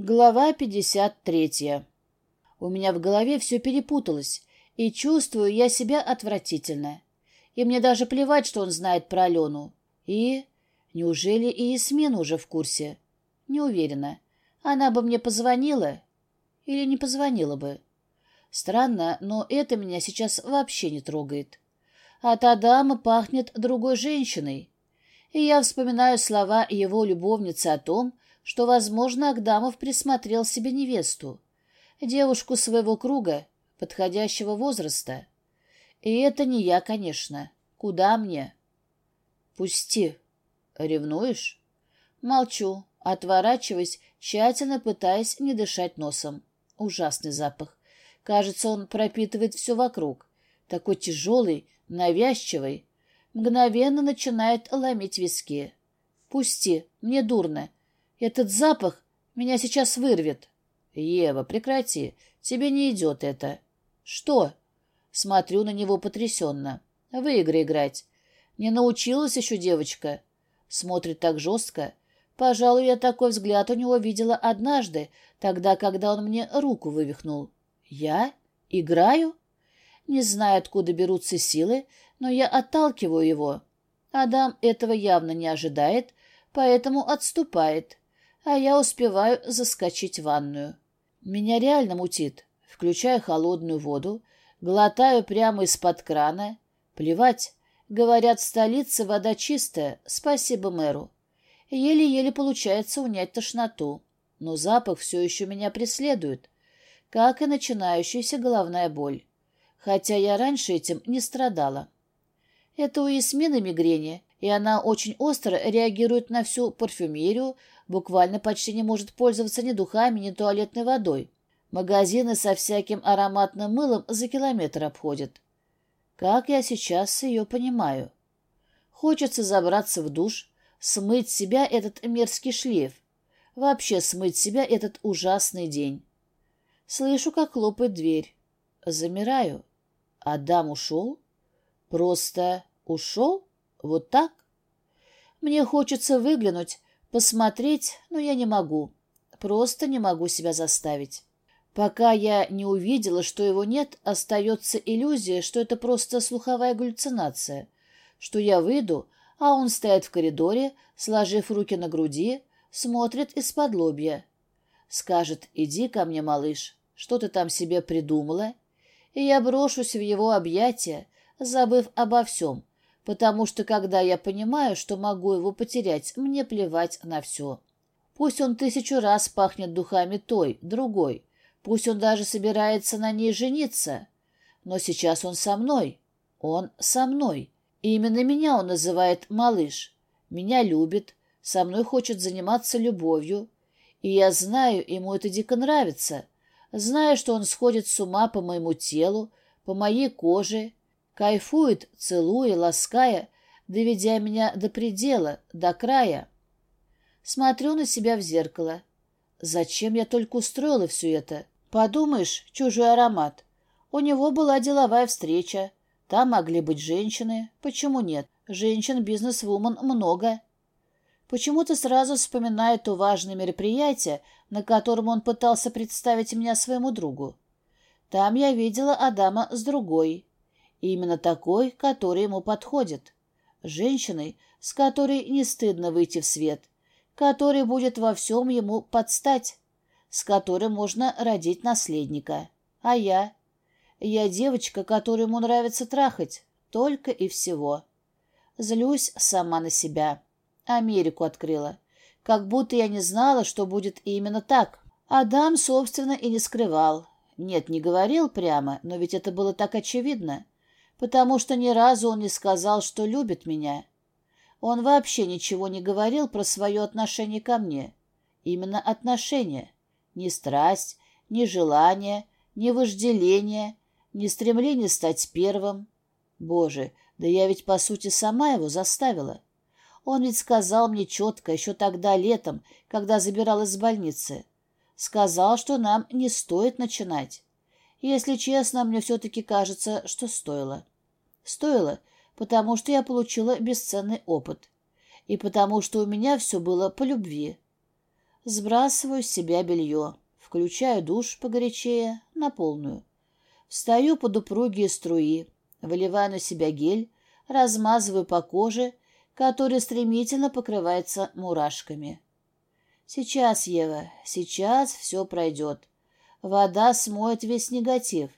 Глава 53. У меня в голове все перепуталось, и чувствую я себя отвратительно. И мне даже плевать, что он знает про Алену. И... Неужели и Ясмин уже в курсе? Не уверена. Она бы мне позвонила или не позвонила бы. Странно, но это меня сейчас вообще не трогает. От Адама пахнет другой женщиной. И я вспоминаю слова его любовницы о том, что, возможно, Агдамов присмотрел себе невесту, девушку своего круга, подходящего возраста. И это не я, конечно. Куда мне? Пусти. Ревнуешь? Молчу, отворачиваясь, тщательно пытаясь не дышать носом. Ужасный запах. Кажется, он пропитывает все вокруг. Такой тяжелый, навязчивый. Мгновенно начинает ломить виски. Пусти, мне дурно. Этот запах меня сейчас вырвет. Ева, прекрати. Тебе не идет это. Что? Смотрю на него потрясенно. В игры играть. Не научилась еще девочка. Смотрит так жестко. Пожалуй, я такой взгляд у него видела однажды, тогда, когда он мне руку вывихнул. Я? Играю? Не знаю, откуда берутся силы, но я отталкиваю его. Адам этого явно не ожидает, поэтому отступает а я успеваю заскочить в ванную. Меня реально мутит. Включаю холодную воду, глотаю прямо из-под крана. Плевать. Говорят, в столице вода чистая, спасибо мэру. Еле-еле получается унять тошноту, но запах все еще меня преследует, как и начинающаяся головная боль. Хотя я раньше этим не страдала. Это у Ясмины мигрени, и она очень остро реагирует на всю парфюмерию, буквально почти не может пользоваться ни духами, ни туалетной водой. Магазины со всяким ароматным мылом за километр обходят. Как я сейчас ее понимаю? Хочется забраться в душ, смыть себя этот мерзкий шлейф, вообще смыть себя этот ужасный день. Слышу, как хлопает дверь. Замираю. Адам ушел? Просто ушел? Вот так? Мне хочется выглянуть, Посмотреть, но я не могу. Просто не могу себя заставить. Пока я не увидела, что его нет, остается иллюзия, что это просто слуховая галлюцинация, что я выйду, а он стоит в коридоре, сложив руки на груди, смотрит из-под лобья. Скажет «Иди ко мне, малыш, что ты там себе придумала?» И я брошусь в его объятия, забыв обо всем, потому что когда я понимаю, что могу его потерять, мне плевать на все. Пусть он тысячу раз пахнет духами той, другой, пусть он даже собирается на ней жениться, но сейчас он со мной, он со мной. И именно меня он называет малыш, меня любит, со мной хочет заниматься любовью, и я знаю, ему это дико нравится, знаю, что он сходит с ума по моему телу, по моей коже, Кайфует, целуя, лаская, доведя меня до предела, до края. Смотрю на себя в зеркало. Зачем я только устроила все это? Подумаешь, чужой аромат. У него была деловая встреча. Там могли быть женщины. Почему нет? Женщин бизнес-вумен много. Почему-то сразу вспоминаю то важное мероприятие, на котором он пытался представить меня своему другу. Там я видела Адама с другой. Именно такой, который ему подходит. Женщиной, с которой не стыдно выйти в свет, которой будет во всем ему подстать, с которой можно родить наследника. А я? Я девочка, которую ему нравится трахать, только и всего. Злюсь сама на себя. Америку открыла. Как будто я не знала, что будет именно так. Адам, собственно, и не скрывал. Нет, не говорил прямо, но ведь это было так очевидно потому что ни разу он не сказал, что любит меня. Он вообще ничего не говорил про свое отношение ко мне. Именно отношение. Ни страсть, ни желание, ни вожделение, ни стремление стать первым. Боже, да я ведь, по сути, сама его заставила. Он ведь сказал мне четко еще тогда летом, когда забирал из больницы. Сказал, что нам не стоит начинать. Если честно, мне все-таки кажется, что стоило. Стоило, потому что я получила бесценный опыт. И потому что у меня все было по любви. Сбрасываю с себя белье, включаю душ погорячее, на полную. Встаю под упругие струи, выливаю на себя гель, размазываю по коже, которая стремительно покрывается мурашками. Сейчас, Ева, сейчас все пройдет. Вода смоет весь негатив.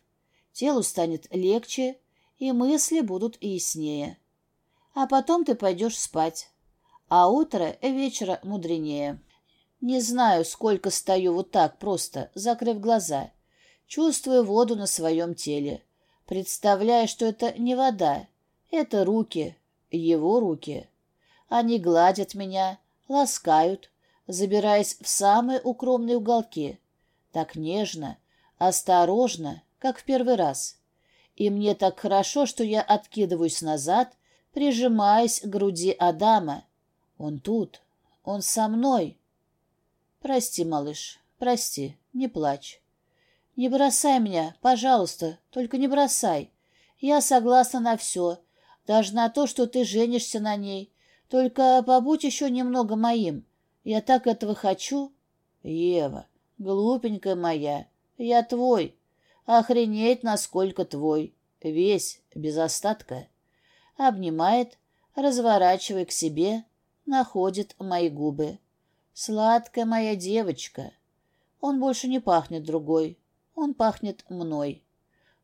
Телу станет легче, и мысли будут яснее. А потом ты пойдешь спать. А утро вечера мудренее. Не знаю, сколько стою вот так просто, закрыв глаза. Чувствую воду на своем теле. Представляю, что это не вода. Это руки, его руки. Они гладят меня, ласкают, забираясь в самые укромные уголки. Так нежно, осторожно, как в первый раз. И мне так хорошо, что я откидываюсь назад, прижимаясь к груди Адама. Он тут, он со мной. Прости, малыш, прости, не плачь. Не бросай меня, пожалуйста, только не бросай. Я согласна на все, даже на то, что ты женишься на ней. Только побудь еще немного моим. Я так этого хочу. Ева, глупенькая моя, я твой. Охренеть, насколько твой. Весь, без остатка. Обнимает, разворачивая к себе, находит мои губы. Сладкая моя девочка. Он больше не пахнет другой. Он пахнет мной.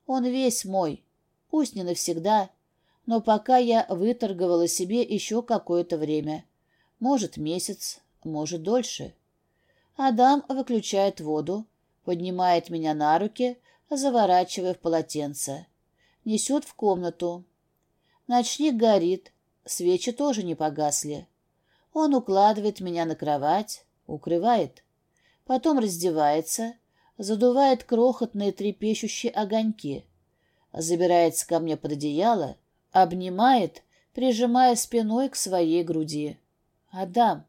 Он весь мой. Пусть не навсегда, но пока я выторговала себе еще какое-то время. Может, месяц, может дольше. Адам выключает воду, поднимает меня на руки, заворачивая в полотенце. Несет в комнату. Ночник горит, свечи тоже не погасли. Он укладывает меня на кровать, укрывает. Потом раздевается, задувает крохотные трепещущие огоньки, забирается ко мне под одеяло, обнимает, прижимая спиной к своей груди. «Адам,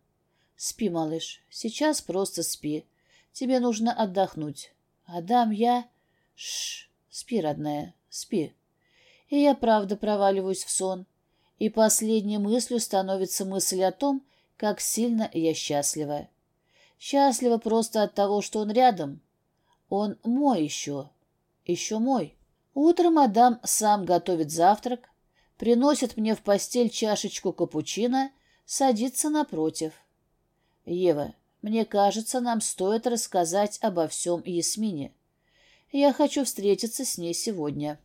спи, малыш, сейчас просто спи. Тебе нужно отдохнуть. Адам, я...» Шш, спи, родная, спи. И я правда проваливаюсь в сон. И последней мыслью становится мысль о том, как сильно я счастлива. Счастлива просто от того, что он рядом. Он мой еще. Еще мой. Утром Адам сам готовит завтрак, приносит мне в постель чашечку капучино, садится напротив. «Ева, мне кажется, нам стоит рассказать обо всем Ясмине. Я хочу встретиться с ней сегодня».